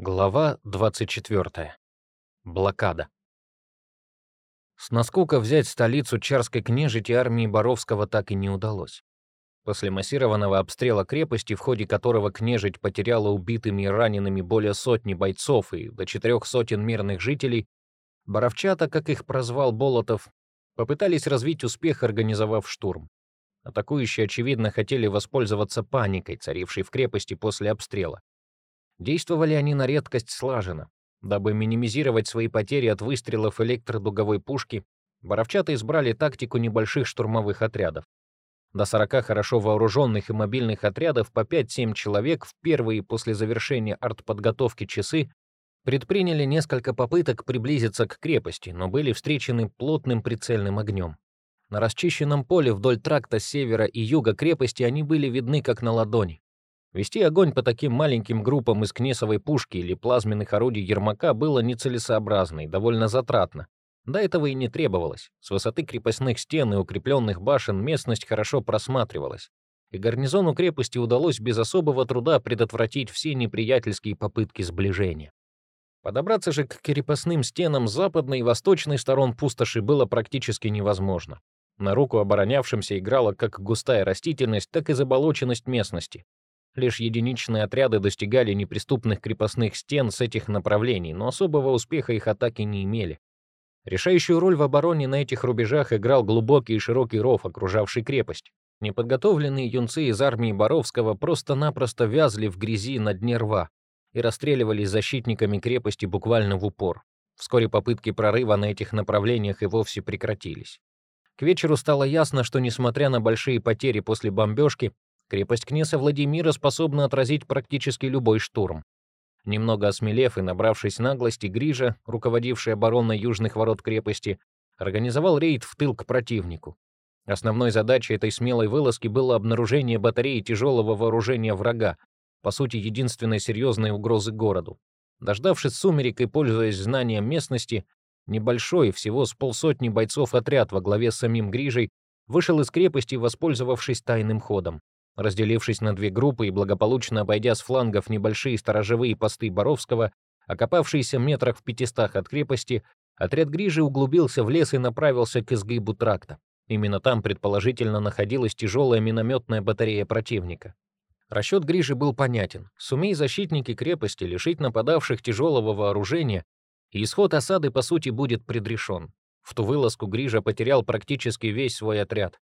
Глава 24. Блокада. С наскока взять столицу Чарской княжити армии Боровского так и не удалось. После массированного обстрела крепости, в ходе которого княжить потеряла убитыми и ранеными более сотни бойцов и до четырех сотен мирных жителей, Боровчата, как их прозвал Болотов, попытались развить успех, организовав штурм. Атакующие, очевидно, хотели воспользоваться паникой, царившей в крепости после обстрела. Действовали они на редкость слаженно. Дабы минимизировать свои потери от выстрелов электродуговой пушки, боровчата избрали тактику небольших штурмовых отрядов. До 40 хорошо вооруженных и мобильных отрядов по 5-7 человек в первые после завершения артподготовки часы предприняли несколько попыток приблизиться к крепости, но были встречены плотным прицельным огнем. На расчищенном поле вдоль тракта с севера и юга крепости они были видны как на ладони. Вести огонь по таким маленьким группам из кнесовой пушки или плазменных орудий Ермака было нецелесообразно и довольно затратно. До этого и не требовалось. С высоты крепостных стен и укрепленных башен местность хорошо просматривалась. И гарнизону крепости удалось без особого труда предотвратить все неприятельские попытки сближения. Подобраться же к крепостным стенам западной и восточной сторон пустоши было практически невозможно. На руку оборонявшимся играла как густая растительность, так и заболоченность местности. Лишь единичные отряды достигали неприступных крепостных стен с этих направлений, но особого успеха их атаки не имели. Решающую роль в обороне на этих рубежах играл глубокий и широкий ров, окружавший крепость. Неподготовленные юнцы из армии Боровского просто-напросто вязли в грязи на дне рва и расстреливались защитниками крепости буквально в упор. Вскоре попытки прорыва на этих направлениях и вовсе прекратились. К вечеру стало ясно, что, несмотря на большие потери после бомбежки, Крепость князя Владимира способна отразить практически любой штурм. Немного осмелев и набравшись наглости, Грижа, руководивший обороной южных ворот крепости, организовал рейд в тыл к противнику. Основной задачей этой смелой вылазки было обнаружение батареи тяжелого вооружения врага, по сути, единственной серьезной угрозы городу. Дождавшись сумерек и пользуясь знанием местности, небольшой, всего с полсотни бойцов отряд во главе с самим Грижей вышел из крепости, воспользовавшись тайным ходом. Разделившись на две группы и благополучно обойдя с флангов небольшие сторожевые посты Боровского, окопавшиеся метрах в пятистах от крепости, отряд Грижи углубился в лес и направился к изгибу тракта. Именно там, предположительно, находилась тяжелая минометная батарея противника. Расчет Грижи был понятен. Сумей защитники крепости лишить нападавших тяжелого вооружения, и исход осады, по сути, будет предрешен. В ту вылазку Грижа потерял практически весь свой отряд.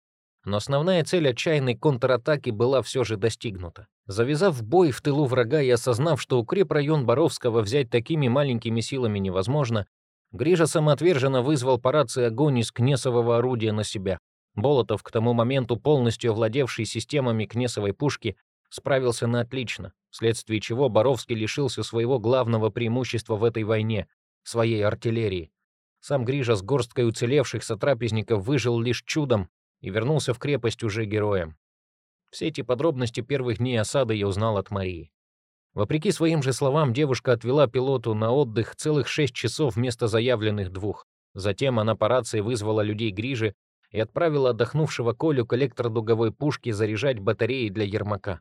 Но основная цель отчаянной контратаки была все же достигнута. Завязав бой в тылу врага и осознав, что укрепрайон Боровского взять такими маленькими силами невозможно, Грижа самоотверженно вызвал по рации огонь из кнесового орудия на себя. Болотов, к тому моменту полностью овладевший системами кнесовой пушки, справился на отлично, вследствие чего Боровский лишился своего главного преимущества в этой войне — своей артиллерии. Сам Грижа с горсткой уцелевших сотрапезников выжил лишь чудом и вернулся в крепость уже героем. Все эти подробности первых дней осады я узнал от Марии. Вопреки своим же словам, девушка отвела пилоту на отдых целых шесть часов вместо заявленных двух. Затем она по рации вызвала людей Грижи и отправила отдохнувшего Колю к электродуговой пушке заряжать батареи для Ермака.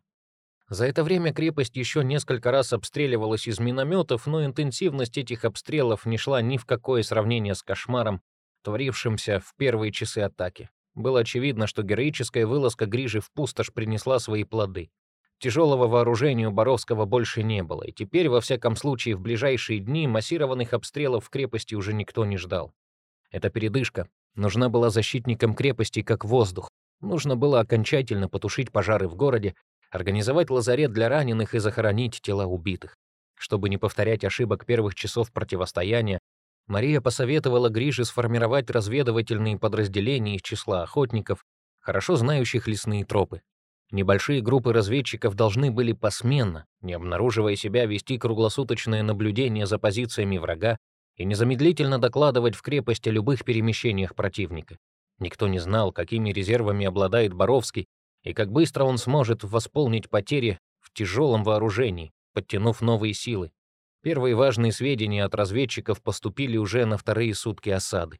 За это время крепость еще несколько раз обстреливалась из минометов, но интенсивность этих обстрелов не шла ни в какое сравнение с кошмаром, творившимся в первые часы атаки. Было очевидно, что героическая вылазка Грижи в пустошь принесла свои плоды. Тяжелого вооружения у Боровского больше не было, и теперь, во всяком случае, в ближайшие дни массированных обстрелов в крепости уже никто не ждал. Эта передышка нужна была защитникам крепости как воздух. Нужно было окончательно потушить пожары в городе, организовать лазарет для раненых и захоронить тела убитых. Чтобы не повторять ошибок первых часов противостояния, Мария посоветовала Грише сформировать разведывательные подразделения из числа охотников, хорошо знающих лесные тропы. Небольшие группы разведчиков должны были посменно, не обнаруживая себя, вести круглосуточное наблюдение за позициями врага и незамедлительно докладывать в крепости о любых перемещениях противника. Никто не знал, какими резервами обладает Боровский и как быстро он сможет восполнить потери в тяжелом вооружении, подтянув новые силы. Первые важные сведения от разведчиков поступили уже на вторые сутки осады.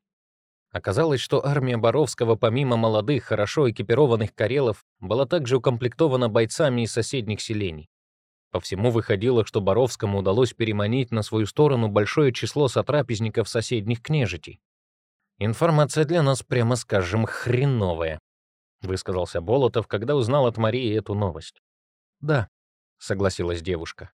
Оказалось, что армия Боровского, помимо молодых, хорошо экипированных карелов, была также укомплектована бойцами из соседних селений. По всему выходило, что Боровскому удалось переманить на свою сторону большое число сотрапезников соседних княжитей. «Информация для нас, прямо скажем, хреновая», — высказался Болотов, когда узнал от Марии эту новость. «Да», — согласилась девушка.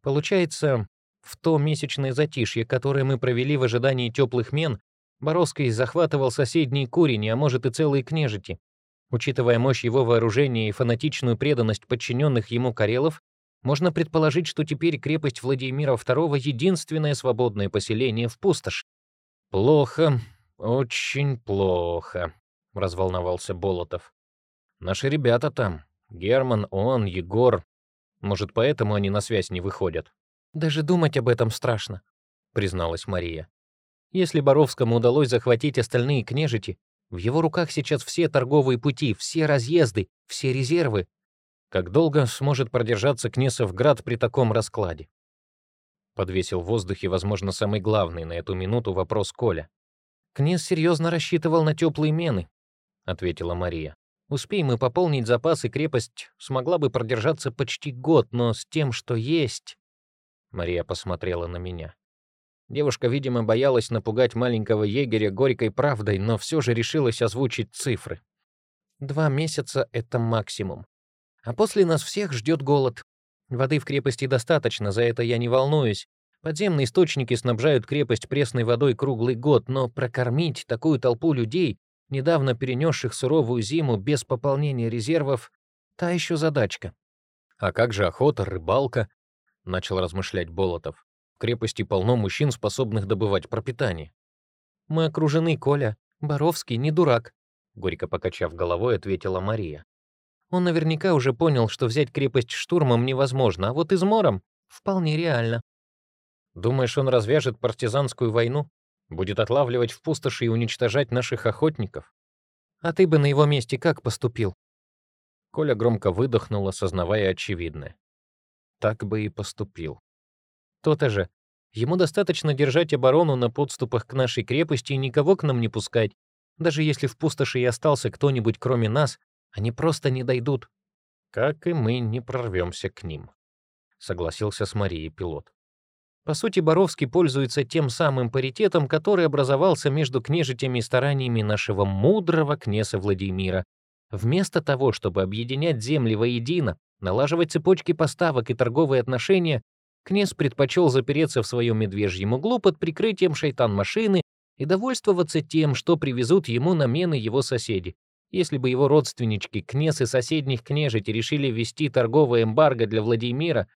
«Получается, в то месячное затишье, которое мы провели в ожидании теплых мен, Боровский захватывал соседние курени, а может и целые княжити. Учитывая мощь его вооружения и фанатичную преданность подчиненных ему карелов, можно предположить, что теперь крепость Владимира II — единственное свободное поселение в пустошь. «Плохо, очень плохо», — разволновался Болотов. «Наши ребята там. Герман, он, Егор. Может, поэтому они на связь не выходят?» «Даже думать об этом страшно», — призналась Мария. «Если Боровскому удалось захватить остальные княжити, в его руках сейчас все торговые пути, все разъезды, все резервы, как долго сможет продержаться Кнесовград при таком раскладе? Подвесил в воздухе, возможно, самый главный на эту минуту вопрос Коля. «Князь серьезно рассчитывал на теплые мены», — ответила Мария. «Успеем мы пополнить запасы, крепость смогла бы продержаться почти год, но с тем, что есть...» Мария посмотрела на меня. Девушка, видимо, боялась напугать маленького егеря горькой правдой, но все же решилась озвучить цифры. «Два месяца — это максимум. А после нас всех ждет голод. Воды в крепости достаточно, за это я не волнуюсь. Подземные источники снабжают крепость пресной водой круглый год, но прокормить такую толпу людей, недавно перенесших суровую зиму без пополнения резервов, та еще задачка. «А как же охота, рыбалка?» — начал размышлять Болотов. «В крепости полно мужчин, способных добывать пропитание». «Мы окружены, Коля. Боровский не дурак», — горько покачав головой, ответила Мария. Он наверняка уже понял, что взять крепость штурмом невозможно, а вот измором вполне реально. Думаешь, он развяжет партизанскую войну? Будет отлавливать в пустоши и уничтожать наших охотников? А ты бы на его месте как поступил? Коля громко выдохнул, осознавая очевидное. Так бы и поступил. То-то же. Ему достаточно держать оборону на подступах к нашей крепости и никого к нам не пускать. Даже если в пустоши и остался кто-нибудь кроме нас, они просто не дойдут. Как и мы не прорвемся к ним, согласился с Марией пилот. По сути, Боровский пользуется тем самым паритетом, который образовался между княжитями и стараниями нашего мудрого князя Владимира. Вместо того, чтобы объединять земли воедино, налаживать цепочки поставок и торговые отношения, князь предпочел запереться в своем медвежьем углу под прикрытием шайтан-машины и довольствоваться тем, что привезут ему на мены его соседи. Если бы его родственнички, кнесы соседних княжити решили ввести торговое эмбарго для Владимира,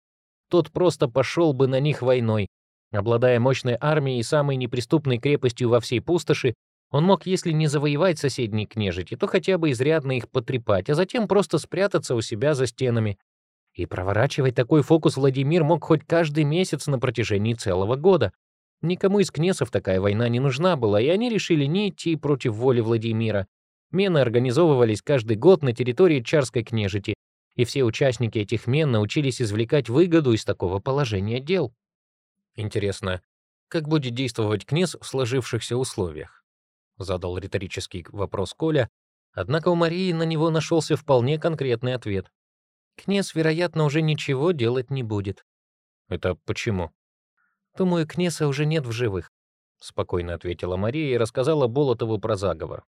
тот просто пошел бы на них войной. Обладая мощной армией и самой неприступной крепостью во всей пустоши, он мог, если не завоевать соседние княжити, то хотя бы изрядно их потрепать, а затем просто спрятаться у себя за стенами. И проворачивать такой фокус Владимир мог хоть каждый месяц на протяжении целого года. Никому из кнесов такая война не нужна была, и они решили не идти против воли Владимира. Мены организовывались каждый год на территории Чарской княжити, и все участники этих мен научились извлекать выгоду из такого положения дел. Интересно, как будет действовать князь в сложившихся условиях? Задал риторический вопрос Коля, однако у Марии на него нашелся вполне конкретный ответ. Князь, вероятно, уже ничего делать не будет. Это почему? Думаю, князя уже нет в живых, спокойно ответила Мария и рассказала Болотову про заговор.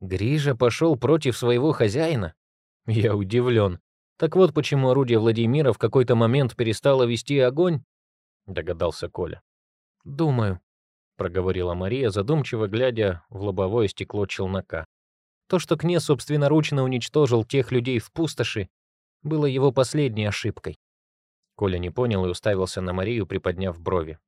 Грижа пошел против своего хозяина? Я удивлен. Так вот почему орудие Владимира в какой-то момент перестало вести огонь? Догадался Коля. Думаю, проговорила Мария, задумчиво глядя в лобовое стекло челнока. То, что князь собственноручно уничтожил тех людей в пустоши, было его последней ошибкой. Коля не понял и уставился на Марию, приподняв брови.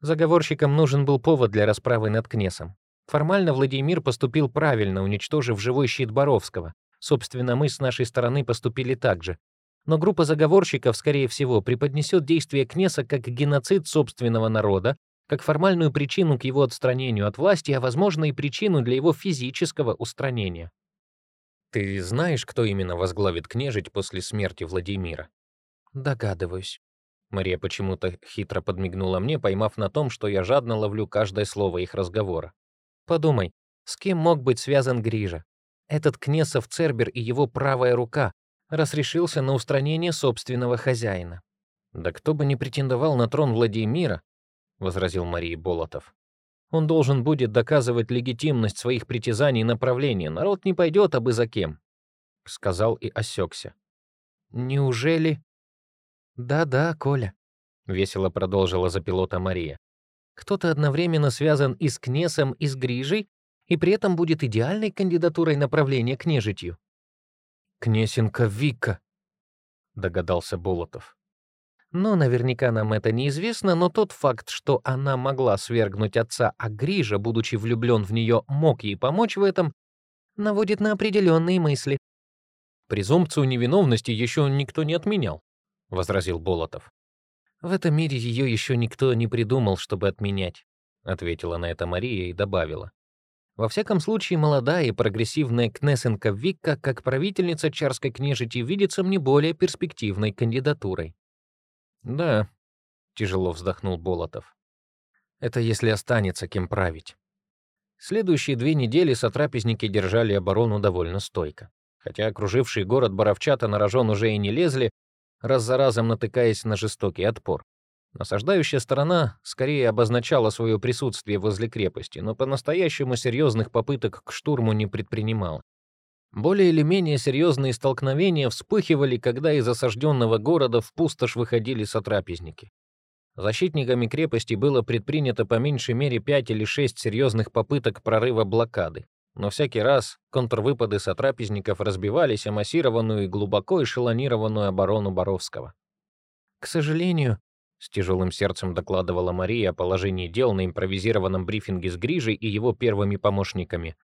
Заговорщикам нужен был повод для расправы над князем. Формально Владимир поступил правильно, уничтожив живой щит Боровского. Собственно, мы с нашей стороны поступили так же. Но группа заговорщиков, скорее всего, преподнесет действие Кнеса как геноцид собственного народа, как формальную причину к его отстранению от власти, а, возможно, и причину для его физического устранения. Ты знаешь, кто именно возглавит княжить после смерти Владимира? Догадываюсь. Мария почему-то хитро подмигнула мне, поймав на том, что я жадно ловлю каждое слово их разговора. Подумай, с кем мог быть связан Грижа? Этот Кнесов Цербер и его правая рука. раз решился на устранение собственного хозяина. «Да кто бы не претендовал на трон Владимира», — возразил Мария Болотов. «Он должен будет доказывать легитимность своих притязаний и направления. Народ не пойдет, абы за кем», — сказал и осекся. «Неужели...» «Да-да, Коля», — весело продолжила за пилота Мария. «Кто-то одновременно связан и с Кнесом, и с Грижей, и при этом будет идеальной кандидатурой направления к нежитью». «Кнесенко Вика», — догадался Болотов. Но наверняка нам это неизвестно, но тот факт, что она могла свергнуть отца, а Грижа, будучи влюблен в нее, мог ей помочь в этом, наводит на определенные мысли. «Презумпцию невиновности еще никто не отменял», — возразил Болотов. «В этом мире ее еще никто не придумал, чтобы отменять», — ответила на это Мария и добавила. Во всяком случае, молодая и прогрессивная Кнесенко Викка, как правительница Чарской княжити, видится мне более перспективной кандидатурой. «Да», — тяжело вздохнул Болотов. «Это если останется кем править». Следующие две недели сотрапезники держали оборону довольно стойко. Хотя окруживший город Боровчата на рожон уже и не лезли, раз за разом натыкаясь на жестокий отпор. Насаждающая сторона скорее обозначала свое присутствие возле крепости, но по-настоящему серьезных попыток к штурму не предпринимала. Более или менее серьезные столкновения вспыхивали, когда из осажденного города в пустошь выходили сотрапезники. Защитниками крепости было предпринято по меньшей мере пять или шесть серьезных попыток прорыва блокады, но всякий раз контрвыпады сотрапезников разбивались о массированную и глубоко эшелонированную оборону Боровского. «К сожалению», — с тяжелым сердцем докладывала Мария о положении дел на импровизированном брифинге с Грижей и его первыми помощниками,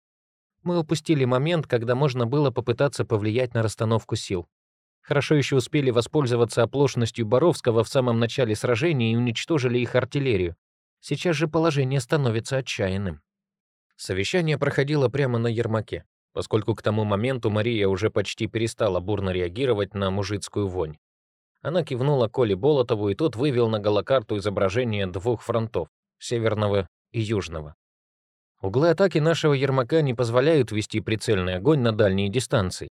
мы упустили момент, когда можно было попытаться повлиять на расстановку сил. Хорошо еще успели воспользоваться оплошностью Боровского в самом начале сражения и уничтожили их артиллерию. Сейчас же положение становится отчаянным. Совещание проходило прямо на Ермаке, поскольку к тому моменту Мария уже почти перестала бурно реагировать на мужицкую вонь. Она кивнула Коле Болотову, и тот вывел на голокарту изображение двух фронтов — северного и южного. Углы атаки нашего Ермака не позволяют вести прицельный огонь на дальние дистанции,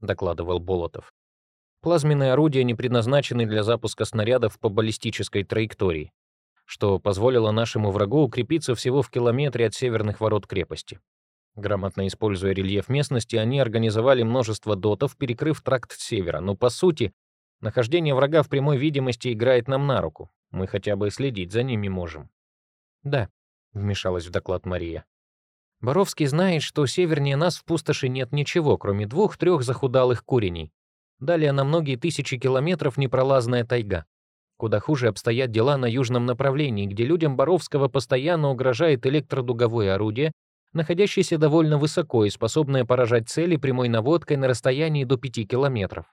докладывал Болотов. Плазменные орудия не предназначены для запуска снарядов по баллистической траектории, что позволило нашему врагу укрепиться всего в километре от северных ворот крепости. Грамотно используя рельеф местности, они организовали множество дотов, перекрыв тракт севера, но по сути, нахождение врага в прямой видимости играет нам на руку. Мы хотя бы следить за ними можем. Да, вмешалась в доклад Мария. Боровский знает, что севернее нас в пустоши нет ничего, кроме двух-трех захудалых куреней. Далее на многие тысячи километров непролазная тайга. Куда хуже обстоят дела на южном направлении, где людям Боровского постоянно угрожает электродуговое орудие, находящееся довольно высоко и способное поражать цели прямой наводкой на расстоянии до 5 километров.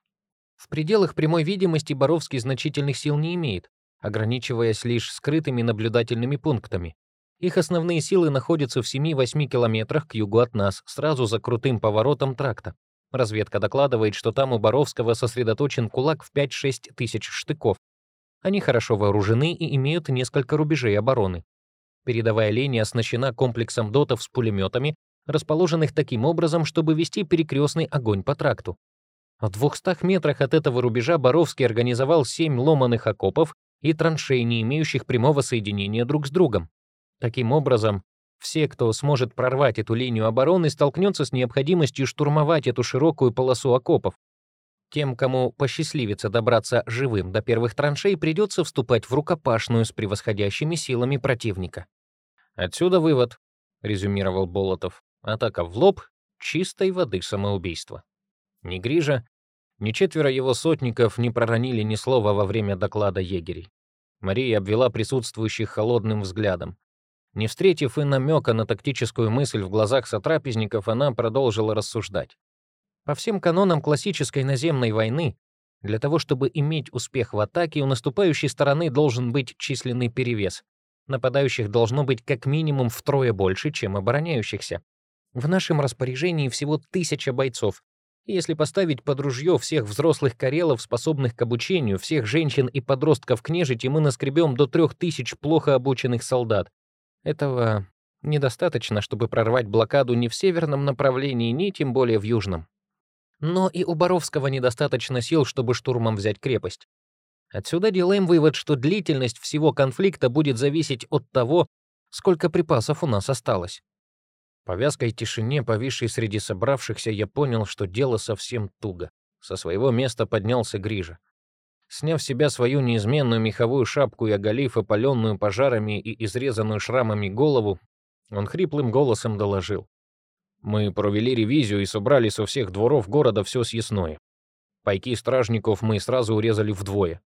В пределах прямой видимости Боровский значительных сил не имеет, ограничиваясь лишь скрытыми наблюдательными пунктами. Их основные силы находятся в 7-8 километрах к югу от нас, сразу за крутым поворотом тракта. Разведка докладывает, что там у Боровского сосредоточен кулак в 5-6 тысяч штыков. Они хорошо вооружены и имеют несколько рубежей обороны. Передовая линия оснащена комплексом дотов с пулеметами, расположенных таким образом, чтобы вести перекрестный огонь по тракту. В 200 метрах от этого рубежа Боровский организовал 7 ломаных окопов и траншей, не имеющих прямого соединения друг с другом. Таким образом, все, кто сможет прорвать эту линию обороны, столкнется с необходимостью штурмовать эту широкую полосу окопов. Тем, кому посчастливится добраться живым до первых траншей, придется вступать в рукопашную с превосходящими силами противника. «Отсюда вывод», — резюмировал Болотов. «Атака в лоб — чистой воды самоубийство». Ни Грижа, ни четверо его сотников не проронили ни слова во время доклада егерей. Мария обвела присутствующих холодным взглядом. Не встретив и намека на тактическую мысль в глазах сотрапезников, она продолжила рассуждать. По всем канонам классической наземной войны, для того, чтобы иметь успех в атаке, у наступающей стороны должен быть численный перевес. Нападающих должно быть как минимум втрое больше, чем обороняющихся. В нашем распоряжении всего тысяча бойцов. Если поставить под ружье всех взрослых карелов, способных к обучению, всех женщин и подростков к нежити, мы наскребем до трех тысяч плохо обученных солдат. Этого недостаточно, чтобы прорвать блокаду ни в северном направлении, ни тем более в южном. Но и у Боровского недостаточно сил, чтобы штурмом взять крепость. Отсюда делаем вывод, что длительность всего конфликта будет зависеть от того, сколько припасов у нас осталось. По вязкой тишине, повисшей среди собравшихся, я понял, что дело совсем туго. Со своего места поднялся Грижа. Сняв с себя свою неизменную меховую шапку и оголив опаленную пожарами и изрезанную шрамами голову, он хриплым голосом доложил. Мы провели ревизию и собрали со всех дворов города все съестное. Пайки стражников мы сразу урезали вдвое.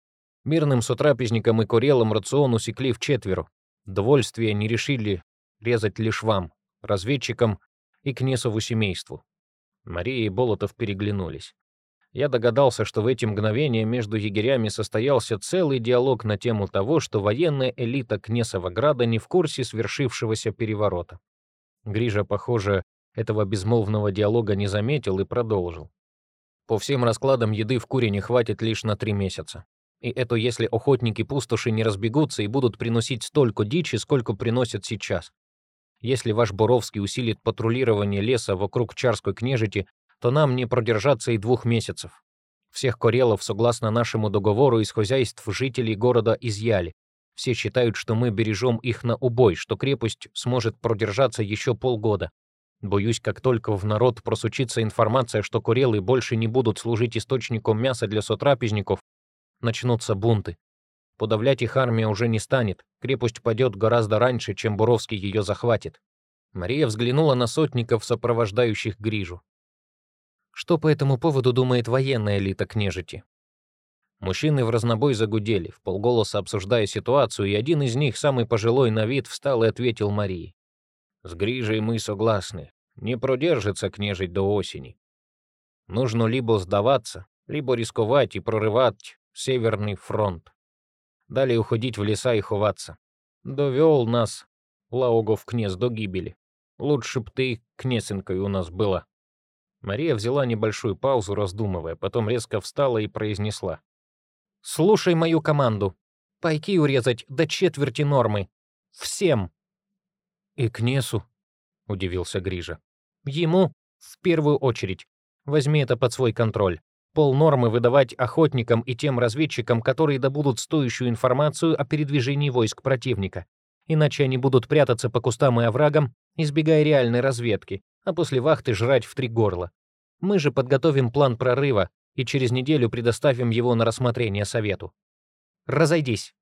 Мирным сотрапезникам и курелам рацион усекли в четверо. Довольствие не решили резать лишь вам, разведчикам и Кнесову семейству. Мария и Болотов переглянулись. Я догадался, что в эти мгновения между егерями состоялся целый диалог на тему того, что военная элита Кнесова Града не в курсе свершившегося переворота. Грижа, похоже, этого безмолвного диалога не заметил и продолжил. По всем раскладам еды в Куре не хватит лишь на три месяца. И это если охотники-пустоши не разбегутся и будут приносить столько дичи, сколько приносят сейчас. Если ваш Боровский усилит патрулирование леса вокруг Чарской княжити, то нам не продержаться и двух месяцев. Всех корелов, согласно нашему договору, из хозяйств жителей города изъяли. Все считают, что мы бережем их на убой, что крепость сможет продержаться еще полгода. Боюсь, как только в народ просучится информация, что курелы больше не будут служить источником мяса для сотрапезников, начнутся бунты. Подавлять их армия уже не станет, крепость падет гораздо раньше, чем Буровский ее захватит. Мария взглянула на сотников, сопровождающих Грижу. Что по этому поводу думает военная элита княжити? Мужчины в разнобой загудели, в полголоса обсуждая ситуацию, и один из них, самый пожилой на вид, встал и ответил Марии. «С Грижей мы согласны. Не продержится княжить до осени. Нужно либо сдаваться, либо рисковать и прорывать Северный фронт. Далее уходить в леса и ховаться. Довел нас Лаогов князь до гибели. Лучше б ты кнесенкой у нас была. Мария взяла небольшую паузу, раздумывая, потом резко встала и произнесла. «Слушай мою команду. Пайки урезать до четверти нормы. Всем!» «И кнесу?» — удивился Грижа. «Ему в первую очередь. Возьми это под свой контроль. Пол нормы выдавать охотникам и тем разведчикам, которые добудут стоящую информацию о передвижении войск противника. Иначе они будут прятаться по кустам и оврагам, избегая реальной разведки, а после вахты жрать в три горла. Мы же подготовим план прорыва и через неделю предоставим его на рассмотрение совету. Разойдись.